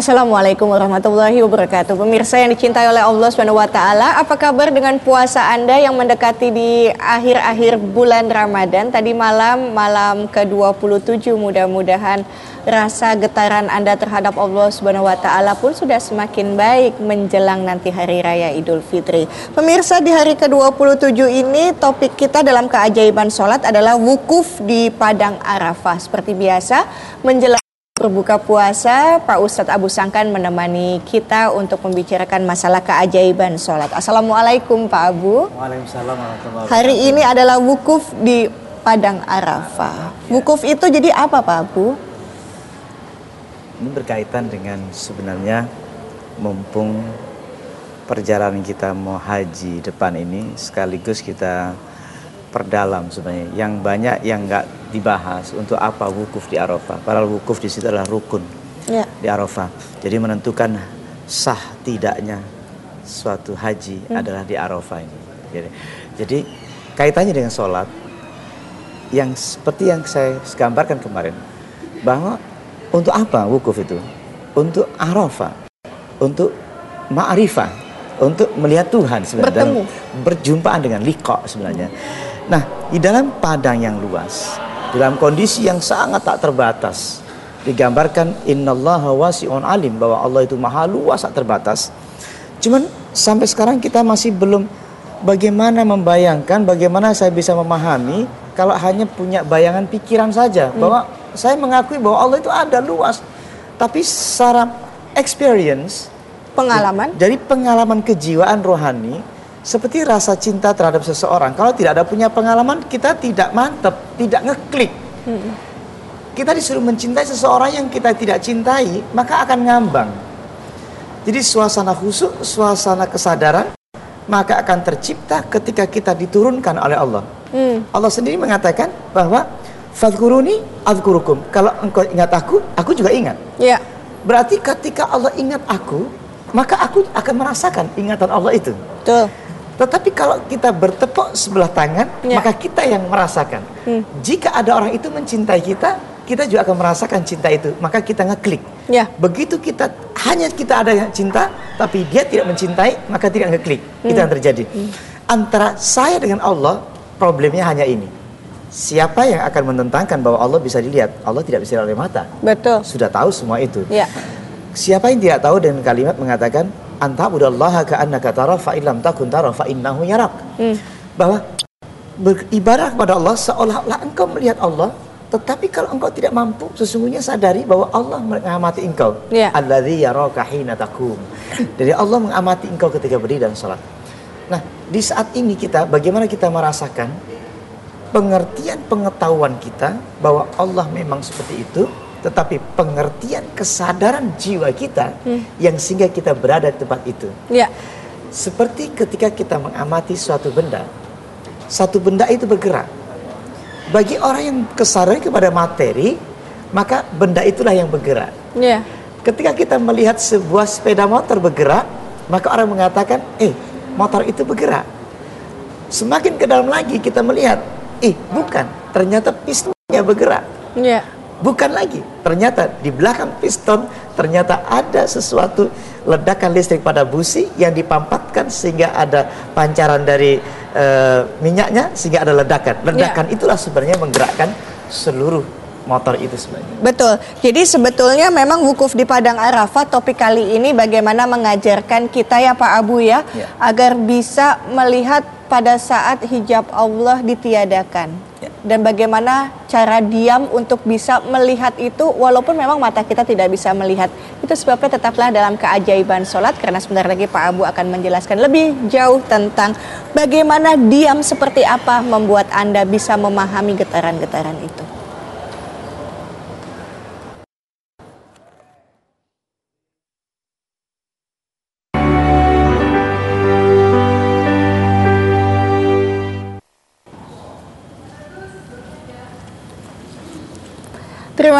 Assalamualaikum warahmatullahi wabarakatuh. Pemirsa yang dicintai oleh Allah Subhanahu wa taala, apa kabar dengan puasa Anda yang mendekati di akhir-akhir bulan Ramadan? Tadi malam malam ke-27 mudah-mudahan rasa getaran Anda terhadap Allah Subhanahu wa taala pun sudah semakin baik menjelang nanti hari raya Idul Fitri. Pemirsa di hari ke-27 ini topik kita dalam keajaiban sholat adalah wukuf di Padang Arafah. Seperti biasa menjelang berbuka puasa, Pak Ustadz Abu Sangkan menemani kita untuk membicarakan masalah keajaiban sholat. Assalamualaikum Pak Abu. Waalaikumsalam warahmatullahi Hari ini adalah wukuf di Padang Arafah. Wukuf itu jadi apa Pak Abu? Ini berkaitan dengan sebenarnya mumpung perjalanan kita mau haji depan ini sekaligus kita perdalam sebenarnya. Yang banyak yang nggak dibahas untuk apa wukuf di Arafah. Padahal wukuf di situ adalah rukun Ya. di Arafah. Jadi menentukan sah tidaknya suatu haji adalah di Arafah ini. Jadi, jadi kaitannya dengan sholat yang seperti yang saya gambarkan kemarin bahwa untuk apa wukuf itu? Untuk Arafah, untuk ma'rifah, untuk melihat Tuhan sebenarnya dan Bertemu. berjumpaan dengan liqa sebenarnya. Nah, di dalam padang yang luas, dalam kondisi yang sangat tak terbatas, digambarkan innallaha wasi'un alim bahwa Allah itu maha luas tak terbatas. Cuman sampai sekarang kita masih belum bagaimana membayangkan, bagaimana saya bisa memahami kalau hanya punya bayangan pikiran saja bahwa saya mengakui bahwa Allah itu ada luas. Tapi secara experience Pengalaman? dari pengalaman kejiwaan rohani seperti rasa cinta terhadap seseorang. Kalau tidak ada punya pengalaman, kita tidak mantep, tidak ngeklik. Kita disuruh mencintai seseorang yang kita tidak cintai, maka akan ngambang. Jadi suasana khusyuk, suasana kesadaran, maka akan tercipta ketika kita diturunkan oleh Allah. Hmm. Allah sendiri mengatakan bahwa Fadkuruni adkurukum. Kalau engkau ingat aku, aku juga ingat. Ya. Berarti ketika Allah ingat aku, maka aku akan merasakan ingatan Allah itu. Betul. Tetapi kalau kita bertepuk sebelah tangan, Ya. maka kita yang merasakan. Hmm. Jika ada orang itu mencintai kita, kita juga akan merasakan cinta itu. Maka kita ngeklik. Ya. Begitu kita hanya kita ada yang cinta, tapi dia tidak mencintai, maka tidak ngeklik. Itu Hmm. yang terjadi. Antara saya dengan Allah, problemnya hanya ini. Siapa yang akan menentangkan bahwa Allah bisa dilihat? Allah tidak bisa dilihat oleh mata. Betul. Sudah tahu semua itu. Ya. Siapa yang tidak tahu dengan kalimat mengatakan anta budallaha ka'annaka tara fa illam takun tara fa innahu yarak. Hmm. Bahwa beribadah kepada Allah seolah-olah engkau melihat Allah tetapi kalau engkau tidak mampu sesungguhnya sadari bahwa Allah mengamati engkau. Ya. Alladzi yaraka hina taqum. Jadi Allah mengamati engkau ketika berdiri dan salat. Nah, di saat ini kita bagaimana kita merasakan pengertian pengetahuan kita bahwa Allah memang seperti itu, tetapi pengertian kesadaran jiwa kita yang sehingga kita berada di tempat itu. Ya. Seperti ketika kita mengamati suatu benda, satu benda itu bergerak. Bagi orang yang kesadaran kepada materi, maka benda itulah yang bergerak. Ya. Ketika kita melihat sebuah sepeda motor bergerak, maka orang mengatakan, eh, motor itu bergerak. Semakin ke dalam lagi kita melihat, eh, bukan, ternyata pistonnya bergerak. Ya. Bukan lagi, ternyata di belakang piston ternyata ada sesuatu ledakan listrik pada busi yang dipampatkan sehingga ada pancaran dari eh, minyaknya sehingga ada ledakan. Ledakan itulah sebenarnya menggerakkan seluruh motor itu sebenarnya. Betul. Jadi sebetulnya memang wukuf di Padang Arafah topik kali ini bagaimana mengajarkan kita ya Pak Abu ya, Ya. agar bisa melihat pada saat hijab Allah ditiadakan. Dan bagaimana cara diam untuk bisa melihat itu walaupun memang mata kita tidak bisa melihat. Itu sebabnya tetaplah dalam keajaiban sholat karena sebentar lagi Pak Abu akan menjelaskan lebih jauh tentang bagaimana diam seperti apa membuat Anda bisa memahami getaran-getaran itu.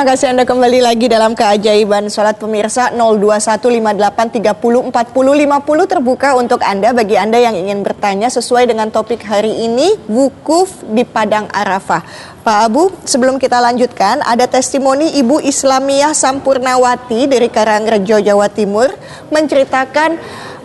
Terima kasih Anda kembali lagi dalam keajaiban sholat pemirsa 02158304050 terbuka untuk Anda bagi Anda yang ingin bertanya sesuai dengan topik hari ini wukuf di Padang Arafah. Pak Abu, sebelum kita lanjutkan, ada testimoni Ibu Islamiyah Sampurnawati dari Karangrejo, Jawa Timur menceritakan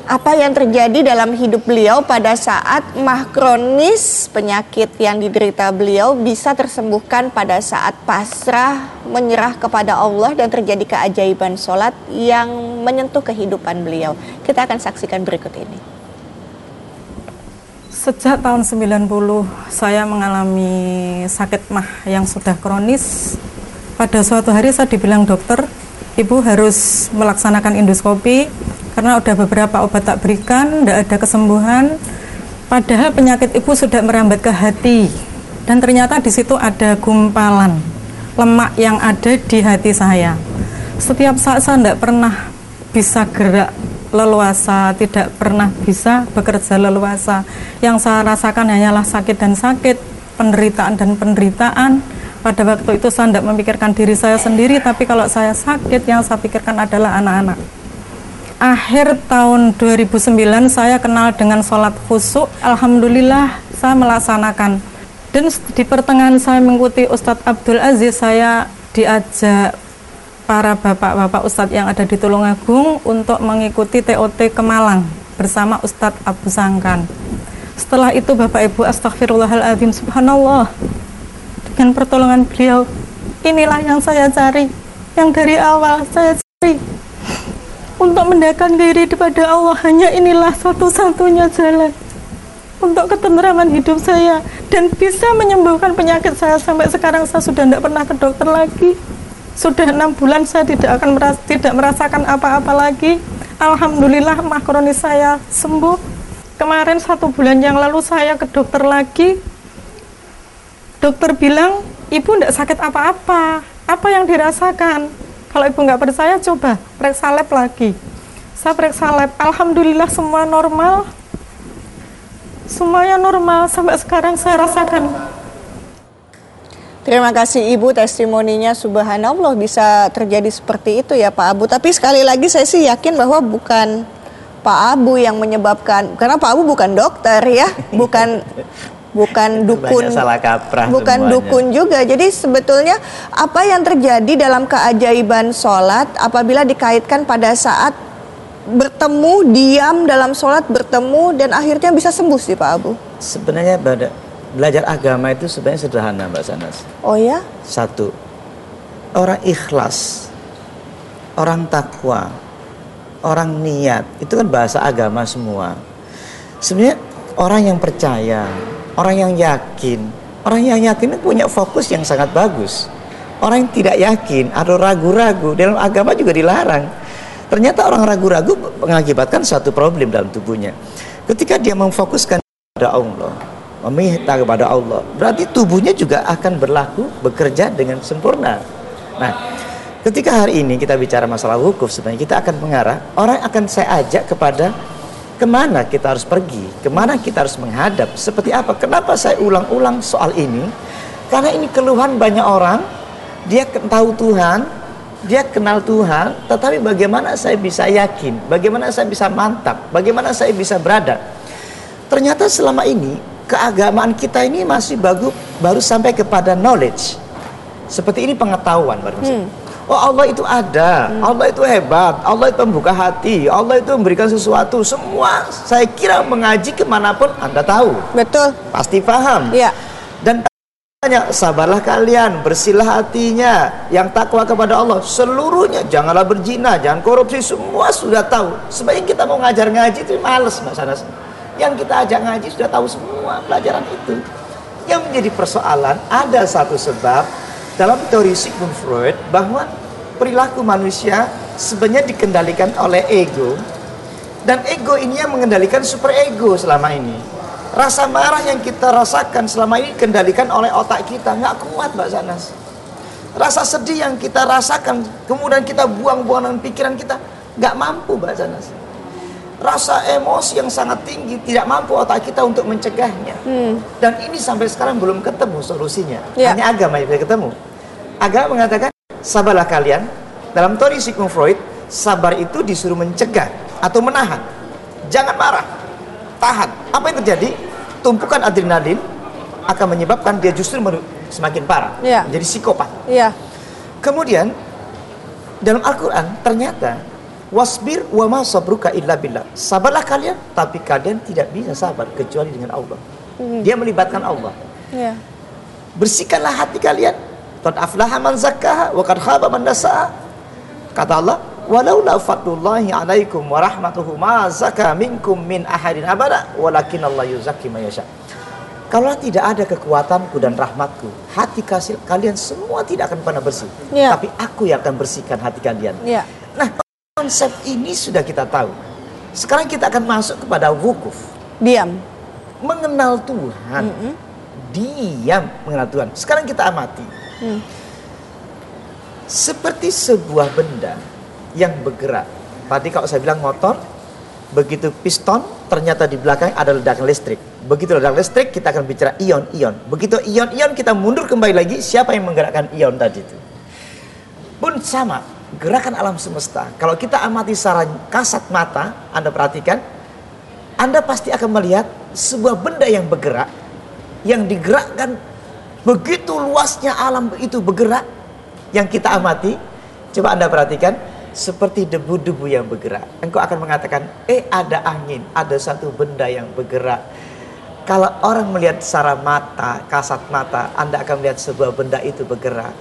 apa yang terjadi dalam hidup beliau pada saat mah kronis penyakit yang diderita beliau bisa tersembuhkan pada saat pasrah menyerah kepada Allah dan terjadi keajaiban sholat yang menyentuh kehidupan beliau. Kita akan saksikan berikut ini. Sejak tahun 90 saya mengalami sakit mah yang sudah kronis. Pada suatu hari saya dibilang dokter, ibu harus melaksanakan endoskopi karena udah beberapa obat tak berikan, tidak ada kesembuhan. Padahal penyakit ibu sudah merambat ke hati dan ternyata di situ ada gumpalan lemak yang ada di hati saya. Setiap saat saya tidak pernah bisa gerak leluasa, tidak pernah bisa bekerja leluasa. Yang saya rasakan hanyalah sakit dan sakit, penderitaan dan penderitaan. Pada waktu itu saya tidak memikirkan diri saya sendiri, tapi kalau saya sakit, yang saya pikirkan adalah anak-anak akhir tahun 2009 saya kenal dengan sholat khusuk. Alhamdulillah saya melaksanakan. Dan di pertengahan saya mengikuti Ustadz Abdul Aziz, saya diajak para bapak-bapak Ustadz yang ada di Tulungagung untuk mengikuti TOT ke Malang bersama Ustadz Abu Sangkan. Setelah itu Bapak Ibu Astaghfirullahaladzim Subhanallah dengan pertolongan beliau. Inilah yang saya cari yang dari awal saya cari. Untuk mendekatkan diri kepada Allah hanya inilah satu-satunya jalan. Untuk ketentraman hidup saya dan bisa menyembuhkan penyakit saya sampai sekarang saya sudah tidak pernah ke dokter lagi. Sudah enam bulan saya tidak akan meras tidak merasakan apa-apa lagi. Alhamdulillah makronis saya sembuh. Kemarin satu bulan yang lalu saya ke dokter lagi dokter bilang ibu tidak sakit apa-apa apa yang dirasakan kalau ibu nggak percaya, coba periksa lab lagi. Saya periksa lab, alhamdulillah semua normal. Semuanya normal sampai sekarang saya rasakan. Terima kasih Ibu testimoninya subhanallah bisa terjadi seperti itu ya Pak Abu. Tapi sekali lagi saya sih yakin bahwa bukan Pak Abu yang menyebabkan karena Pak Abu bukan dokter ya, bukan bukan dukun salah kaprah bukan semuanya. dukun juga. Jadi sebetulnya apa yang terjadi dalam keajaiban sholat apabila dikaitkan pada saat bertemu diam dalam sholat bertemu dan akhirnya bisa sembuh sih Pak Abu? Sebenarnya pada belajar agama itu sebenarnya sederhana Mbak Sanas. Oh ya? Satu orang ikhlas orang takwa orang niat itu kan bahasa agama semua. Sebenarnya orang yang percaya Orang yang yakin, orang yang yakin punya fokus yang sangat bagus. Orang yang tidak yakin atau ragu-ragu dalam agama juga dilarang. Ternyata orang ragu-ragu mengakibatkan satu problem dalam tubuhnya. Ketika dia memfokuskan pada Allah, meminta kepada Allah, berarti tubuhnya juga akan berlaku bekerja dengan sempurna. Nah, ketika hari ini kita bicara masalah wukuf sebenarnya kita akan mengarah orang akan saya ajak kepada Ke mana kita harus pergi? Ke mana kita harus menghadap? Seperti apa? Kenapa saya ulang-ulang soal ini? Karena ini keluhan banyak orang. Dia tahu Tuhan, dia kenal Tuhan, tetapi bagaimana saya bisa yakin? Bagaimana saya bisa mantap? Bagaimana saya bisa berada? Ternyata selama ini keagamaan kita ini masih bagus baru sampai kepada knowledge. Seperti ini pengetahuan baru. Hmm. Oh Allah itu ada, hmm. Allah itu hebat, Allah itu membuka hati, Allah itu memberikan sesuatu. Semua saya kira mengaji ke mana pun Anda tahu. Betul. Pasti paham. Iya. Dan tanya, sabarlah kalian, bersihlah hatinya, yang takwa kepada Allah. Seluruhnya, janganlah berzina, jangan korupsi, semua sudah tahu. Sebaiknya kita mau ngajar ngaji itu males Mbak Sanas. Yang kita ajak ngaji sudah tahu semua pelajaran itu. Yang menjadi persoalan ada satu sebab dalam teori Sigmund Freud bahwa perilaku manusia sebenarnya dikendalikan oleh ego dan ego ini yang mengendalikan super ego selama ini. Rasa marah yang kita rasakan selama ini dikendalikan oleh otak kita. Nggak kuat Mbak Sanas rasa sedih yang kita rasakan kemudian kita buang-buang dengan pikiran kita nggak mampu Mbak Sanas rasa emosi yang sangat tinggi tidak mampu otak kita untuk mencegahnya hmm. dan ini sampai sekarang belum ketemu solusinya ya. hanya agama yang bisa ketemu agama mengatakan sabarlah kalian dalam teori Sigmund Freud sabar itu disuruh mencegah atau menahan jangan marah tahan apa yang terjadi tumpukan adrenalin akan menyebabkan dia justru semakin parah, Iya. jadi psikopat. Iya. Kemudian dalam Al-Quran ternyata wasbir wa ma sabruka illa billah. Sabarlah kalian, tapi kalian tidak bisa sabar kecuali dengan Allah. Dia melibatkan Allah. Iya. Bersihkanlah hati kalian. Qad aflaha man zakkaha wa qad khaba man dassaha. Kata Allah, "Walaula fadlullahi 'alaikum wa rahmatuhu ma zaka minkum min ahadin abada, walakin Allah yuzakki man yasha." Kalau tidak ada kekuatanku dan rahmatku, hati kasih kalian semua tidak akan pernah bersih. Iya. Tapi aku yang akan bersihkan hati kalian. Iya. Nah, konsep ini sudah kita tahu. Sekarang kita akan masuk kepada wukuf. Diam. Mengenal Tuhan. Diam mengenal Tuhan. Sekarang kita amati. Hmm. Seperti sebuah benda yang bergerak. Tadi kalau saya bilang motor, begitu piston, ternyata di belakang ada ledakan listrik. Begitu ledakan listrik, kita akan bicara ion-ion. Begitu ion-ion, kita mundur kembali lagi, siapa yang menggerakkan ion tadi itu? Pun sama, gerakan alam semesta. Kalau kita amati secara kasat mata, Anda perhatikan, Anda pasti akan melihat sebuah benda yang bergerak, yang digerakkan begitu luasnya alam itu bergerak, yang kita amati, coba Anda perhatikan, seperti debu-debu yang bergerak. Engkau akan mengatakan, eh ada angin, ada satu benda yang bergerak. Kalau orang melihat secara mata, kasat mata, Anda akan melihat sebuah benda itu bergerak.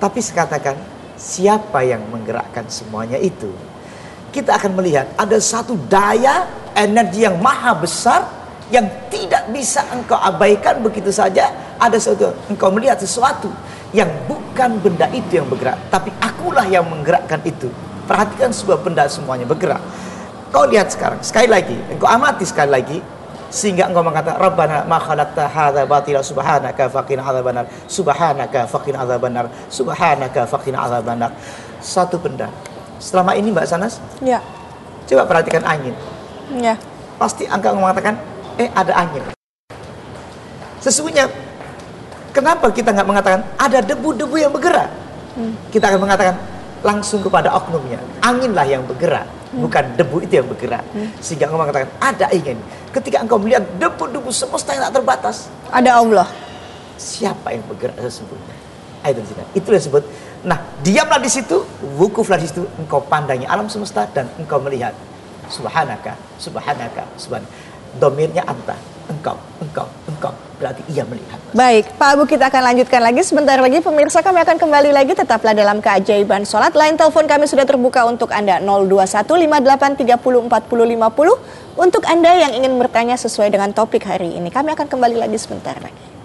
Tapi saya katakan, siapa yang menggerakkan semuanya itu? Kita akan melihat ada satu daya energi yang maha besar yang tidak bisa engkau abaikan begitu saja. Ada suatu engkau melihat sesuatu yang bukan benda itu yang bergerak, tapi akulah yang menggerakkan itu. Perhatikan sebuah benda semuanya bergerak. Kau lihat sekarang, sekali lagi, engkau amati sekali lagi, sehingga engkau mengatakan Rabbana ma khalaqta hadza batila subhanaka faqina adzabannar subhanaka faqina adzabannar subhanaka faqina adzabannar satu benda. Selama ini Mbak Sanas? Iya. coba perhatikan angin. Iya. pasti engkau mengatakan eh ada angin. Sesungguhnya kenapa kita nggak mengatakan ada debu-debu yang bergerak? Kita akan mengatakan langsung kepada oknumnya. Anginlah yang bergerak bukan debu itu yang bergerak. Sehingga engkau mengatakan ada angin ketika engkau melihat debu-debu semesta yang tak terbatas Ada Allah. siapa yang bergerak sesungguhnya? Di sini. itu yang disebut. Nah diamlah di situ wukuflah di situ engkau pandangi alam semesta dan engkau melihat. Subhanaka subhanaka subhan. Domirnya anta engkau engkau engkau berarti ia melihat Baik, Pak Abu kita akan lanjutkan lagi sebentar lagi. Pemirsa kami akan kembali lagi tetaplah dalam keajaiban sholat. Lain telepon kami sudah terbuka untuk Anda 02158304050 untuk Anda yang ingin bertanya sesuai dengan topik hari ini. Kami akan kembali lagi sebentar lagi.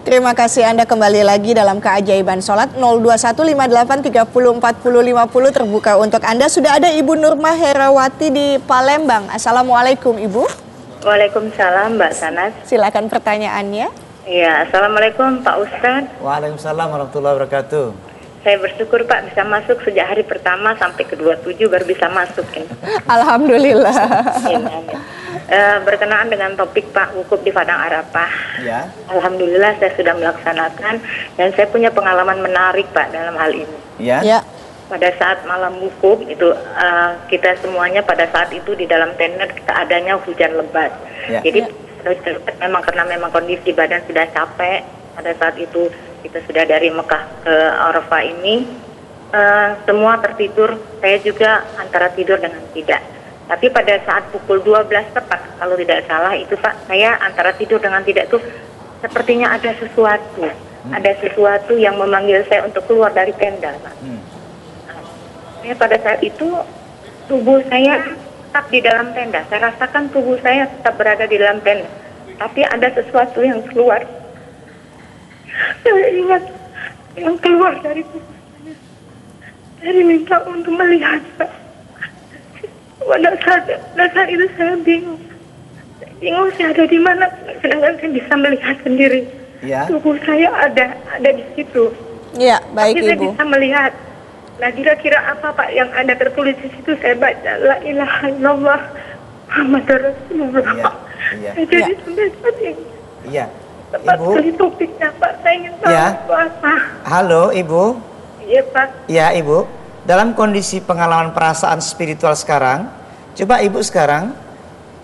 Terima kasih Anda kembali lagi dalam keajaiban sholat 02158304050 terbuka untuk Anda. Sudah ada Ibu Nurma Herawati di Palembang. Assalamualaikum Ibu. Waalaikumsalam Mbak Sanas. Silakan pertanyaannya. Iya, Assalamualaikum Pak Ustadz. Waalaikumsalam warahmatullahi wabarakatuh Saya bersyukur Pak bisa masuk sejak hari pertama sampai ke 27 baru bisa masuk ini. Alhamdulillah. Amin. Eh, berkenaan dengan topik Pak Wukuf di Padang Arafah. ya Alhamdulillah saya sudah melaksanakan dan saya punya pengalaman menarik Pak dalam hal ini. ya Ya, Pada saat malam wukuf itu eh, kita semuanya pada saat itu di dalam tenda kita adanya hujan lebat. Ya. Jadi lebat memang karena memang kondisi badan sudah capek pada saat itu kita sudah dari Mekah ke Arafah ini eh, semua tertidur. Saya juga antara tidur dengan tidak. Tapi pada saat pukul 12 tepat kalau tidak salah itu Pak saya antara tidur dengan tidak tuh sepertinya ada sesuatu. Ada sesuatu yang memanggil saya untuk keluar dari tenda, Pak. Hmm. Saya pada saat itu tubuh saya tetap di dalam tenda. Saya rasakan tubuh saya tetap berada di dalam tenda. Tapi ada sesuatu yang keluar. Saya ingat yang keluar dari tubuh saya. Saya diminta untuk melihat. Pak. Pada saat, pada saat itu saya bingung. Saya bingung saya ada di mana. Sedangkan saya bisa melihat sendiri. ya Tubuh saya ada ada di situ. ya baik Tapi saya Ibu. bisa melihat. Nah kira-kira apa Pak yang ada tertulis di situ saya baca La ilaha illallah Muhammad Rasulullah. Iya, iya. Saya jadi sampai saat ini. Iya. Tepat Ibu. sekali topiknya Pak. Saya ingin tahu Ya. puasa. Halo Ibu. Iya Pak. Ya Ibu. Dalam kondisi pengalaman perasaan spiritual sekarang, coba Ibu sekarang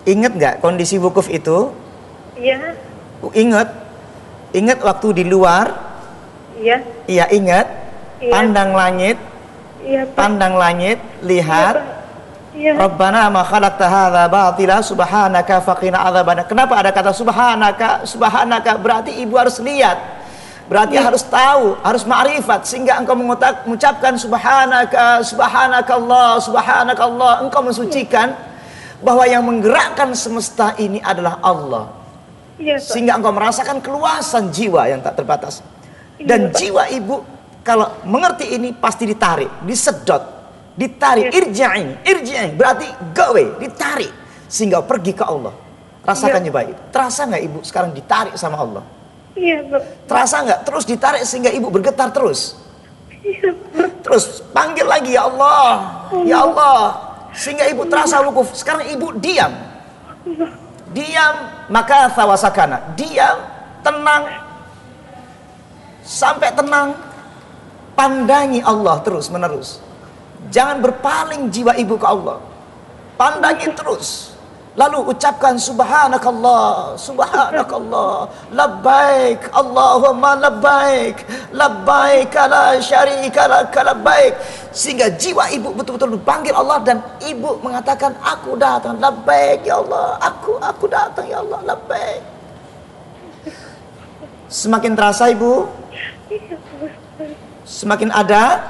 ingat nggak kondisi wukuf itu? Iya. Ingat, ingat waktu di luar, Iya. iya ingat, Iya. pandang langit, Iya Pak. pandang langit, lihat, Iya. Rabbana ma khalaqta hadza batila subhanaka faqina adzabana. Kenapa ada kata subhanaka? Subhanaka berarti ibu harus lihat. Berarti harus tahu, harus ma'rifat sehingga engkau mengutak, mengucapkan subhanaka, subhanaka Allah, subhanaka Allah. Engkau mensucikan bahwa yang menggerakkan semesta ini adalah Allah. Iya Pak. Sehingga engkau merasakan keluasan jiwa yang tak terbatas. Dan Iya, Pak. jiwa ibu kalau mengerti ini pasti ditarik, disedot, ditarik, Iya. irja'i, irja'i, berarti gawe, ditarik sehingga pergi ke Allah. Rasakan Iya. ibu. Terasa nggak ibu sekarang ditarik sama Allah? Iya. Terasa nggak terus ditarik sehingga ibu bergetar terus? Iya. Terus panggil lagi ya Allah, ya Allah, sehingga ibu terasa wukuf. Sekarang ibu diam, diam maka tawasakana, diam, tenang, sampai tenang, pandangi Allah terus menerus. Jangan berpaling jiwa ibu ke Allah, pandangi terus. Lalu ucapkan subhanakallah, subhanakallah, labbaik, Allahumma labbaik, labbaik la syarika lak labbaik. Sehingga jiwa ibu betul-betul dipanggil Allah dan ibu mengatakan aku datang, labbaik ya Allah, aku aku datang ya Allah, labbaik. Semakin terasa ibu, semakin ada,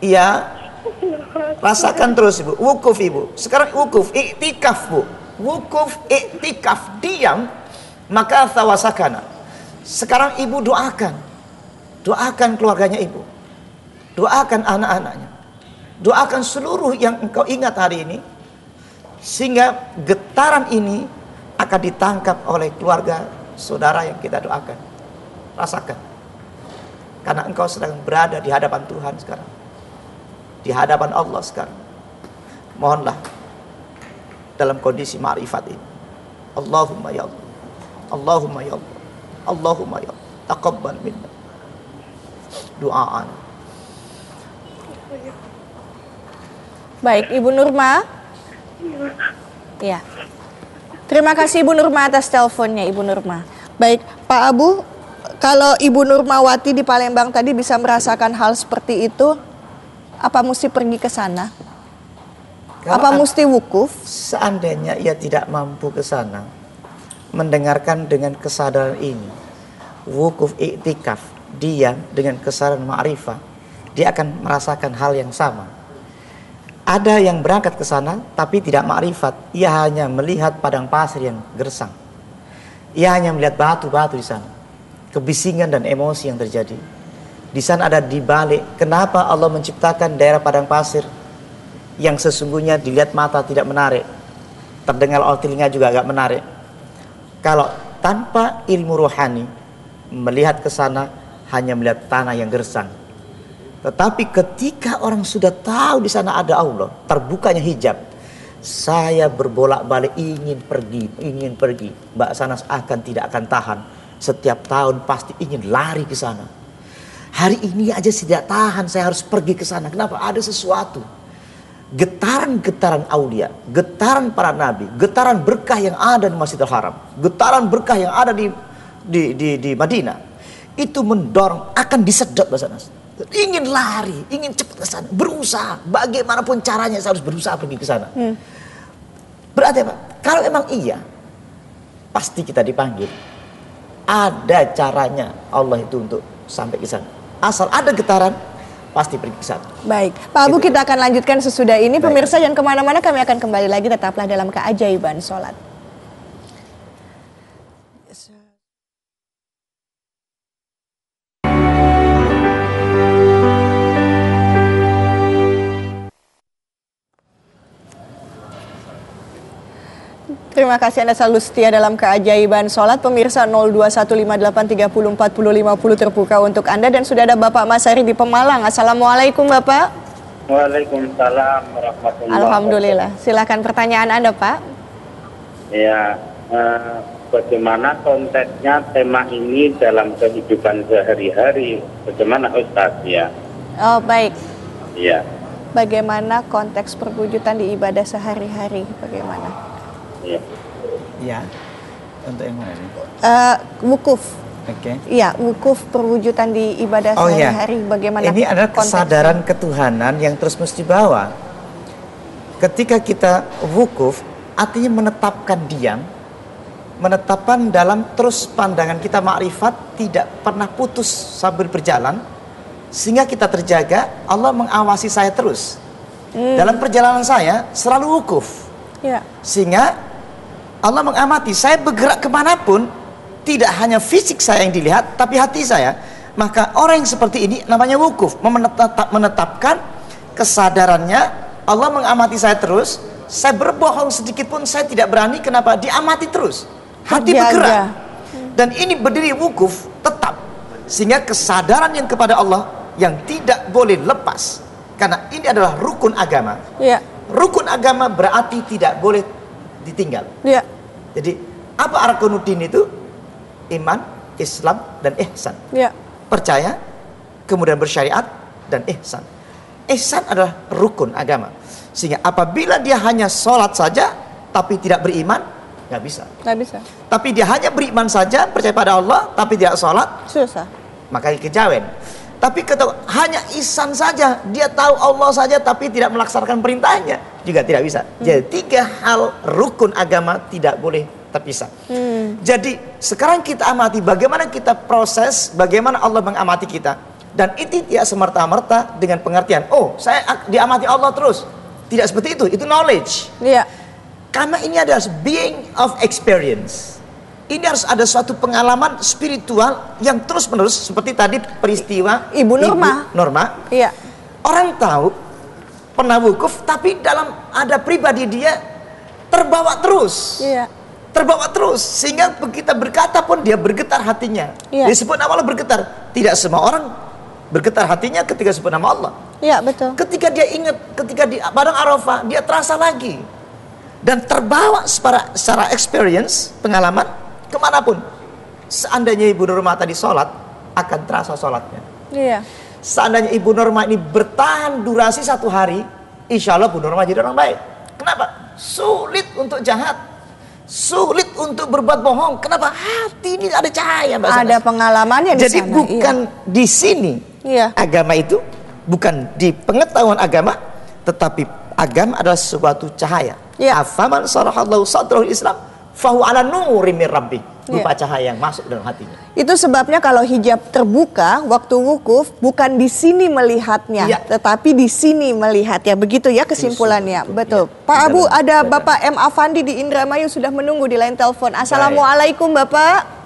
iya, Rasakan terus ibu, wukuf ibu. Sekarang wukuf, iktikaf bu. Wukuf, iktikaf, diam. Maka tawasakana. Sekarang ibu doakan. Doakan keluarganya ibu. Doakan anak-anaknya. Doakan seluruh yang engkau ingat hari ini. Sehingga getaran ini akan ditangkap oleh keluarga saudara yang kita doakan. Rasakan. Karena engkau sedang berada di hadapan Tuhan sekarang di hadapan Allah sekarang. Mohonlah dalam kondisi ma'rifat ini. Allahumma ya Allah. Allahumma ya Allah. Allahumma ya Allah. Taqabbal minna. Du'aan. Baik, Ibu Nurma. Ya. Terima kasih Ibu Nurma atas teleponnya, Ibu Nurma. Baik, Pak Abu, kalau Ibu Nurmawati di Palembang tadi bisa merasakan hal seperti itu, apa mesti pergi ke sana? Kalau apa mesti wukuf? Seandainya ia tidak mampu ke sana, mendengarkan dengan kesadaran ini, wukuf iktikaf, diam dengan kesadaran ma'rifah, dia akan merasakan hal yang sama. Ada yang berangkat ke sana tapi tidak ma'rifat, ia hanya melihat padang pasir yang gersang. Ia hanya melihat batu-batu di sana. Kebisingan dan emosi yang terjadi. Di sana ada di balik. Kenapa Allah menciptakan daerah padang pasir yang sesungguhnya dilihat mata tidak menarik, terdengar oleh telinga juga agak menarik. Kalau tanpa ilmu rohani melihat ke sana hanya melihat tanah yang gersang. Tetapi ketika orang sudah tahu di sana ada Allah, terbukanya hijab, saya berbolak-balik ingin pergi, ingin pergi. Mbak Sanas akan tidak akan tahan. Setiap tahun pasti ingin lari ke sana. Hari ini aja tidak tahan, saya harus pergi ke sana. Kenapa? Ada sesuatu. Getaran-getaran aulia, getaran para nabi, getaran berkah yang ada di Masjidil Haram, getaran berkah yang ada di di di, di Madinah. Itu mendorong akan disedot bahasa Nas. Ingin lari, ingin cepat ke sana, berusaha. Bagaimanapun caranya saya harus berusaha pergi ke sana. Berarti apa? Kalau emang iya, pasti kita dipanggil. Ada caranya Allah itu untuk sampai ke sana. Asal ada getaran, pasti pergi ke sana. Baik, Pak Abu Itu. kita akan lanjutkan sesudah ini. Baik. Pemirsa jangan ke mana-mana, kami akan kembali lagi. Tetaplah dalam keajaiban sholat. Terima kasih Anda selalu setia dalam keajaiban sholat. Pemirsa 021583404050 terbuka untuk Anda. Dan sudah ada Bapak Masari di Pemalang. Assalamualaikum Bapak. Waalaikumsalam warahmatullahi Alhamdulillah. Silakan pertanyaan Anda Pak. Ya, eh, bagaimana konteksnya tema ini dalam kehidupan sehari-hari? Bagaimana Ustaz ya? Oh, baik. Iya. Bagaimana konteks perwujudan di ibadah sehari-hari? Bagaimana? Iya. Ya. Untuk yang mana nih? Eh, wukuf. Oke. Iya, wukuf perwujudan di ibadah Oh ya. sehari-hari. Bagaimana? Ini adalah konteksnya? kesadaran ketuhanan yang terus mesti dibawa. Ketika kita wukuf, artinya menetapkan diam, menetapkan dalam terus pandangan kita makrifat tidak pernah putus sambil berjalan, sehingga kita terjaga. Allah mengawasi saya terus. Dalam perjalanan saya selalu wukuf. Iya. Sehingga Allah mengamati. Saya bergerak ke mana pun tidak hanya fisik saya yang dilihat tapi hati saya. Maka orang yang seperti ini namanya wukuf. Menetap, menetapkan kesadarannya. Allah mengamati saya terus. Saya berbohong sedikit pun saya tidak berani. Kenapa? Diamati terus. Hati Terjaga. bergerak. Dan ini berdiri wukuf tetap. Sehingga kesadaran yang kepada Allah yang tidak boleh lepas. Karena ini adalah rukun agama. Iya. Rukun agama berarti tidak boleh ditinggal. Iya. Jadi apa arkanuddin itu? Iman, Islam, dan ihsan. Iya. Percaya, kemudian bersyariat, dan ihsan. Ihsan adalah rukun agama. Sehingga apabila dia hanya sholat saja, tapi tidak beriman, nggak bisa. Nggak bisa. Tapi dia hanya beriman saja, percaya pada Allah, tapi tidak sholat, Susah. maka kejawen. Tapi ketika hanya ihsan saja, dia tahu Allah saja tapi tidak melaksanakan perintahnya, juga tidak bisa. Jadi tiga hal rukun agama tidak boleh terpisah. Jadi sekarang kita amati bagaimana kita proses, bagaimana Allah mengamati kita. Dan itu tidak semerta-merta dengan pengertian, oh saya diamati Allah terus. Tidak seperti itu, itu knowledge. Iya. Karena ini adalah being of experience. Ini harus ada suatu pengalaman spiritual yang terus menerus seperti tadi peristiwa Ibu Norma. Norma. Iya. Orang tahu pernah wukuf tapi dalam ada pribadi dia terbawa terus. Iya. Terbawa terus sehingga kita berkata pun dia bergetar hatinya. Iya. Disebut nama Allah bergetar. Tidak semua orang bergetar hatinya ketika sebut nama Allah. Iya, betul. Ketika dia ingat, ketika di Padang Arafah, dia terasa lagi. Dan terbawa secara, secara experience, pengalaman, ke mana pun. Seandainya Ibu Norma tadi sholat, akan terasa sholatnya. Iya. Seandainya Ibu Norma ini bertahan durasi satu hari, insya Allah Bu Norma jadi orang baik. Kenapa? Sulit untuk jahat. Sulit untuk berbuat bohong. Kenapa? Hati ini ada cahaya. Mbak Ada pengalamannya di Jadi sana. bukan di sini Iya. agama itu bukan di pengetahuan agama, tetapi agama adalah suatu cahaya. Iya. Afaman sarahallahu sadrahul Islam fahu ala nuri min rabbi. Berupa Iya. cahaya yang masuk dalam hatinya. Itu sebabnya kalau hijab terbuka waktu wukuf bukan di sini melihatnya, Iya. tetapi di sini melihatnya. Begitu ya kesimpulannya. Betul, Betul. iya. Pak Abu ada. Bapak M Afandi di Indramayu sudah menunggu di line telepon. Assalamualaikum Bapak.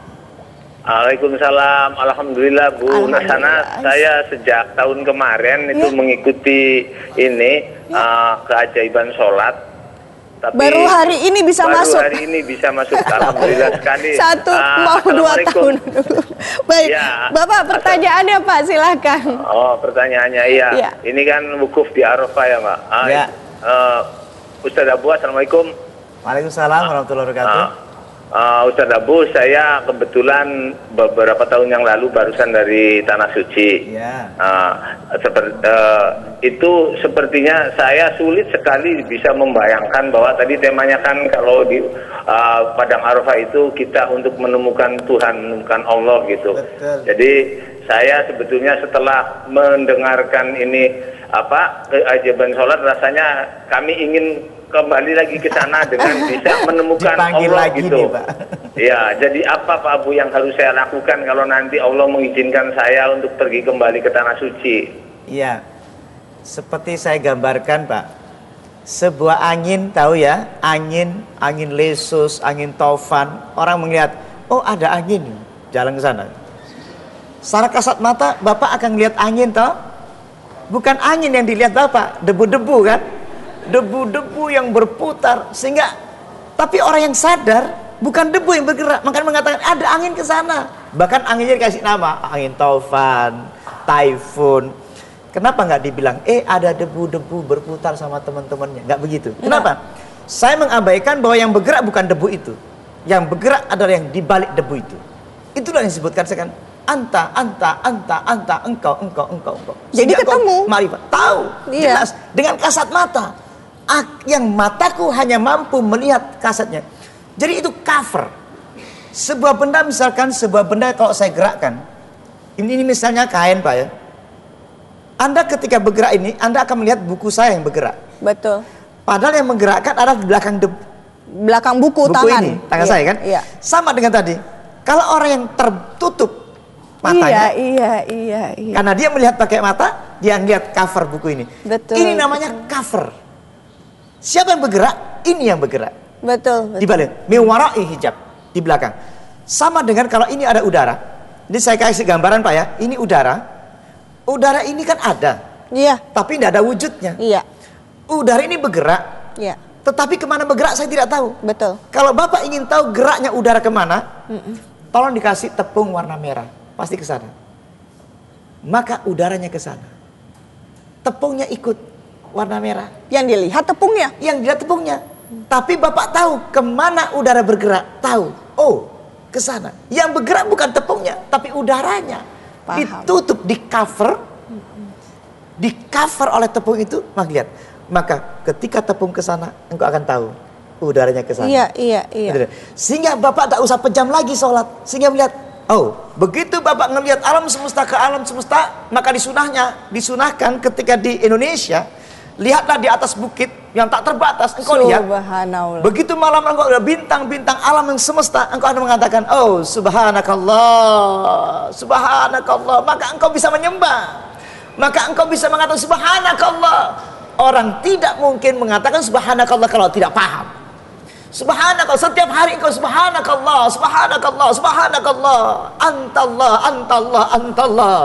Waalaikumsalam. Alhamdulillah Bu Alhamdulillah. Nasana, saya sejak tahun kemarin itu Ya. mengikuti ini eh, keajaiban sholat. Tapi Baru hari ini bisa baru masuk. hari ini bisa masuk. Alhamdulillah sekali. Satu Ah, mau dua tahun. Baik, Ya. Bapak pertanyaannya Pak silakan. Oh pertanyaannya iya. Iya. Ini kan wukuf di Arafah ya Pak. Ah, Ya. eh, Ustaz Abu, Assalamualaikum. Waalaikumsalam warahmatullahi wabarakatuh. Uh, Ustaz Abu, saya kebetulan beberapa tahun yang lalu barusan dari Tanah Suci. Ya. Uh, seper- uh, itu sepertinya saya sulit sekali bisa membayangkan bahwa tadi temanya kan kalau di uh, Padang Arafah itu kita untuk menemukan Tuhan, menemukan Allah gitu. Betul. Jadi saya sebetulnya setelah mendengarkan ini apa keajaiban sholat rasanya kami ingin kembali lagi ke sana dengan bisa menemukan Dipanggil Allah lagi gitu. nih, Pak. Ya, jadi apa Pak Abu yang harus saya lakukan kalau nanti Allah mengizinkan saya untuk pergi kembali ke tanah suci? Iya. Seperti saya gambarkan, Pak. Sebuah angin, tahu ya? Angin, angin lesus, angin tofan. Orang melihat, oh ada angin, jalan ke sana. Secara kasat mata, Bapak akan lihat angin, toh? Bukan angin yang dilihat Bapak, debu-debu kan? Debu-debu yang berputar sehingga tapi orang yang sadar bukan debu yang bergerak, makanya mengatakan ada angin ke sana. Bahkan anginnya dikasih nama, angin taufan, typhoon. Kenapa nggak dibilang, eh ada debu-debu berputar sama teman-temannya? Nggak begitu. Kenapa? Saya mengabaikan bahwa yang bergerak bukan debu itu. Yang bergerak adalah yang di balik debu itu. Itulah yang disebutkan sekarang anta anta anta anta engkau engkau engkau engkau. Jadi Sehingga ketemu. Marifat. Tahu Iya. jelas dengan kasat mata. Yang mataku hanya mampu melihat kasatnya. Jadi itu cover. Sebuah benda misalkan sebuah benda kalau saya gerakkan. Ini, ini misalnya kain Pak ya. Anda ketika bergerak ini, Anda akan melihat buku saya yang bergerak. Betul. Padahal yang menggerakkan adalah di belakang debu Belakang buku, buku tangan. ini, tangan Iya, saya kan? Iya. Sama dengan tadi. Kalau orang yang tertutup matanya, Iya, iya, iya, iya. karena dia melihat pakai mata, dia lihat cover buku ini. Betul, Ini namanya cover. Siapa yang bergerak? Ini yang bergerak. Betul, Di betul. balik, miwarai hijab di belakang. Sama dengan kalau ini ada udara. Ini saya kasih gambaran Pak ya. Ini udara. Udara ini kan ada, Iya, tapi tidak ada wujudnya. iya, Udara ini bergerak, iya. tetapi ke mana bergerak saya tidak tahu. Betul. Kalau Bapak ingin tahu geraknya udara ke mana, tolong dikasih tepung warna merah. Pasti ke sana. Maka udaranya ke sana. Tepungnya ikut warna merah. Yang dilihat tepungnya. Yang dilihat tepungnya. Tapi Bapak tahu ke mana udara bergerak. Tahu. Oh, ke sana. Yang bergerak bukan tepungnya, tapi udaranya. Paham. Ditutup, di cover. Di cover oleh tepung itu. Maka lihat. Maka ketika tepung ke sana, engkau akan tahu udaranya ke sana. Iya, iya, iya. Gitu. Sehingga Bapak tak usah pejam lagi sholat. Sehingga melihat, oh begitu Bapak ngelihat alam semesta ke alam semesta, maka disunahnya, disunahkan ketika di Indonesia, lihatlah di atas bukit yang tak terbatas, engkau lihat. Begitu malam engkau ada bintang-bintang alam yang semesta, engkau akan mengatakan, oh subhanakallah, subhanakallah, maka engkau bisa menyembah. Maka engkau bisa mengatakan subhanakallah. Orang tidak mungkin mengatakan subhanakallah kalau tidak paham. Subhanakallah setiap hari engkau subhanakallah, subhanakallah, subhanakallah. Antallah, antallah, antallah.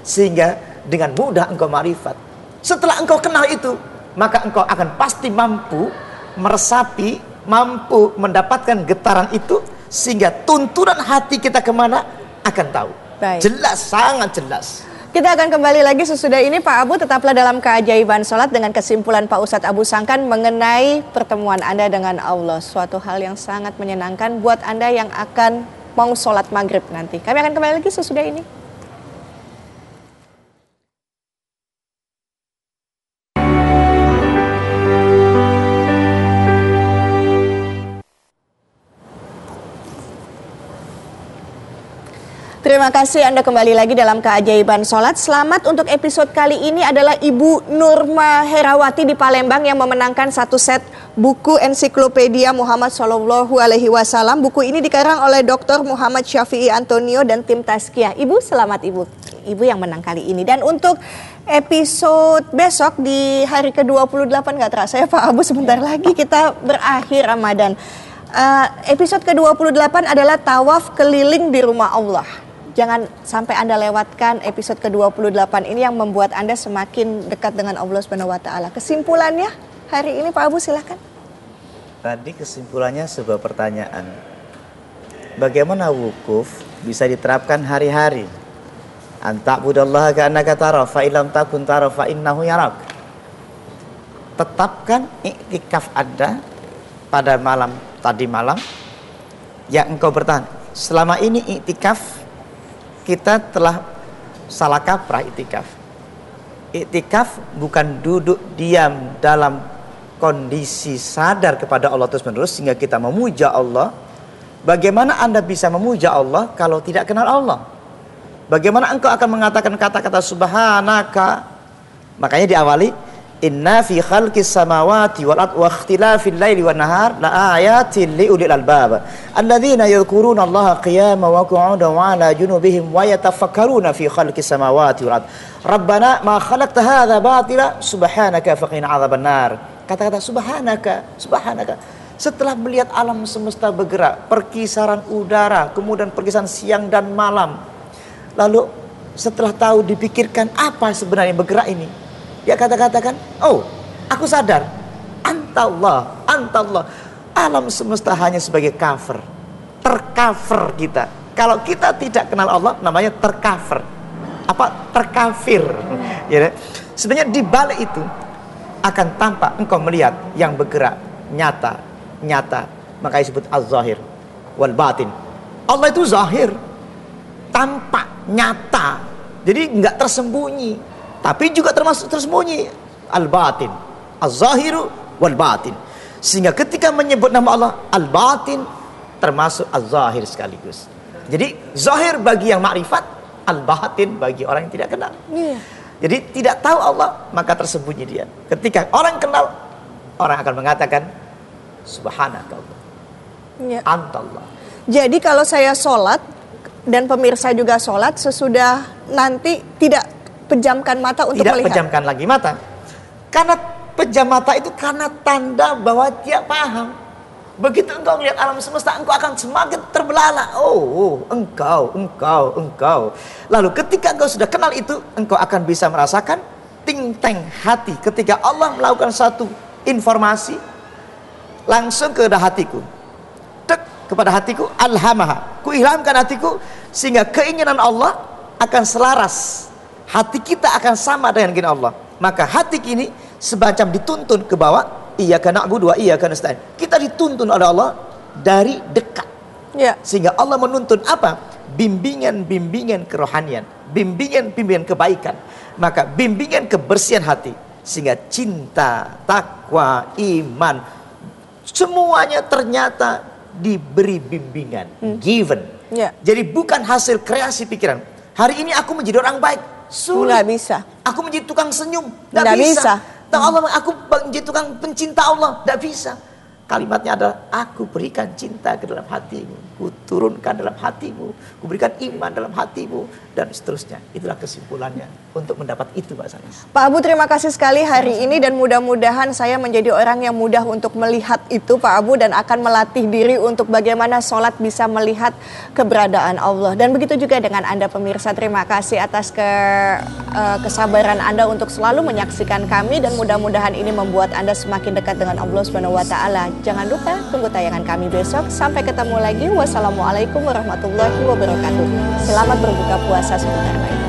Sehingga dengan mudah engkau marifat. Setelah engkau kenal itu, maka engkau akan pasti mampu meresapi, mampu mendapatkan getaran itu sehingga tuntunan hati kita ke mana akan tahu. Baik. Jelas, sangat jelas. Kita akan kembali lagi sesudah ini Pak Abu tetaplah dalam keajaiban sholat dengan kesimpulan Pak Ustadz Abu Sangkan mengenai pertemuan Anda dengan Allah. Suatu hal yang sangat menyenangkan buat Anda yang akan mau sholat maghrib nanti. Kami akan kembali lagi sesudah ini. Terima kasih Anda kembali lagi dalam keajaiban sholat. Selamat untuk episode kali ini adalah Ibu Nurma Herawati di Palembang yang memenangkan satu set buku ensiklopedia Muhammad Shallallahu Alaihi Wasallam. Buku ini dikarang oleh Dr. Muhammad Syafi'i Antonio dan tim Tazkiyah. Ibu selamat Ibu. Ibu yang menang kali ini. Dan untuk episode besok di hari ke-28 nggak terasa ya Pak Abu sebentar lagi kita berakhir Ramadan. Eh, episode ke-28 adalah tawaf keliling di rumah Allah. Jangan sampai Anda lewatkan episode ke-28 ini yang membuat Anda semakin dekat dengan Allah Subhanahu wa taala. Kesimpulannya hari ini Pak Abu silakan. Tadi kesimpulannya sebuah pertanyaan. Bagaimana wukuf bisa diterapkan hari-hari? Anta'budallaha ka'annaka tara fa illam takun tara fa innahu yarak. Tetapkan iktikaf Anda pada malam tadi malam yang engkau bertahan. Selama ini iktikaf kita telah salah kaprah iktikaf. Iktikaf bukan duduk diam dalam kondisi sadar kepada Allah terus menerus sehingga kita memuja Allah. Bagaimana Anda bisa memuja Allah kalau tidak kenal Allah? Bagaimana engkau akan mengatakan kata-kata subhanaka? Makanya diawali Inna fi khalqis samawati wal ard wa ikhtilafil laili wan nahar la ayatin li ulil albab. Alladzina yadhkuruna Allaha qiyaman wa qu'udan wa ala junubihim wa yatafakkaruna fi khalqis samawati wal ard. Rabbana ma khalaqta hadza batila subhanaka faqina adzaban nar. Kata-kata subhanaka subhanaka. Setelah melihat alam semesta bergerak perkisaran udara kemudian perkisaran siang dan malam. Lalu setelah tahu dipikirkan apa sebenarnya bergerak ini dia kata-katakan, oh aku sadar, antallah, antallah. Alam semesta hanya sebagai cover, tercover kita. Kalau kita tidak kenal Allah, namanya tercover. Apa? Terkafir. Ya, sebenarnya di balik itu akan tampak engkau melihat yang bergerak nyata, nyata. Makanya disebut az-zahir. wal batin. Allah itu zahir, tampak, nyata. Jadi nggak tersembunyi, tapi juga termasuk tersembunyi al batin. Az-zahiru wal batin. Sehingga ketika menyebut nama Allah al batin termasuk az-zahir sekaligus. Jadi zahir bagi yang makrifat, al batin bagi orang yang tidak kenal. Iya. Jadi tidak tahu Allah maka tersembunyi dia. Ketika orang kenal, orang akan mengatakan subhanakallah, Iya. antallah. Jadi kalau saya sholat dan pemirsa juga sholat sesudah nanti tidak pejamkan mata untuk tidak melihat. pejamkan lagi mata. Karena pejam mata itu karena tanda bahwa dia paham. Begitu engkau melihat alam semesta, engkau akan semakin terbelalak. Oh, oh, engkau, engkau, engkau. Lalu ketika engkau sudah kenal itu, engkau akan bisa merasakan ting-teng hati. Ketika Allah melakukan satu informasi, langsung ke hatiku. Tek kepada hatiku, alhamaha. Kuilhamkan hatiku, sehingga keinginan Allah akan selaras. Hati kita akan sama dengan keinginan Allah. Maka hati kini semacam dituntun ke bawah Iya karena na'budu wa iyyaka nasta'in. Kita dituntun oleh Allah dari dekat. Ya. Sehingga Allah menuntun apa? Bimbingan-bimbingan kerohanian, bimbingan-bimbingan kebaikan. Maka bimbingan kebersihan hati sehingga cinta, takwa, iman semuanya ternyata diberi bimbingan, given. Ya. Jadi bukan hasil kreasi pikiran. Hari ini aku menjadi orang baik, sulit. Nggak bisa. Aku menjadi tukang senyum, Nggak nggak bisa. bisa. Tahu Allah, aku menjadi tukang pencinta Allah, nggak bisa. Kalimatnya adalah aku berikan cinta ke dalam hatimu, ku turunkan dalam hatimu, ku berikan iman dalam hatimu dan seterusnya. Itulah kesimpulannya untuk mendapat itu, Pak Sanis. Pak Abu terima kasih sekali hari ini dan mudah-mudahan saya menjadi orang yang mudah untuk melihat itu Pak Abu dan akan melatih diri untuk bagaimana sholat bisa melihat keberadaan Allah. Dan begitu juga dengan Anda pemirsa terima kasih atas ke, eh, kesabaran Anda untuk selalu menyaksikan kami dan mudah-mudahan ini membuat Anda semakin dekat dengan Allah Subhanahu wa taala. Jangan lupa tunggu tayangan kami besok. Sampai ketemu lagi. Wassalamualaikum warahmatullahi wabarakatuh. Selamat berbuka puasa sebentar lagi.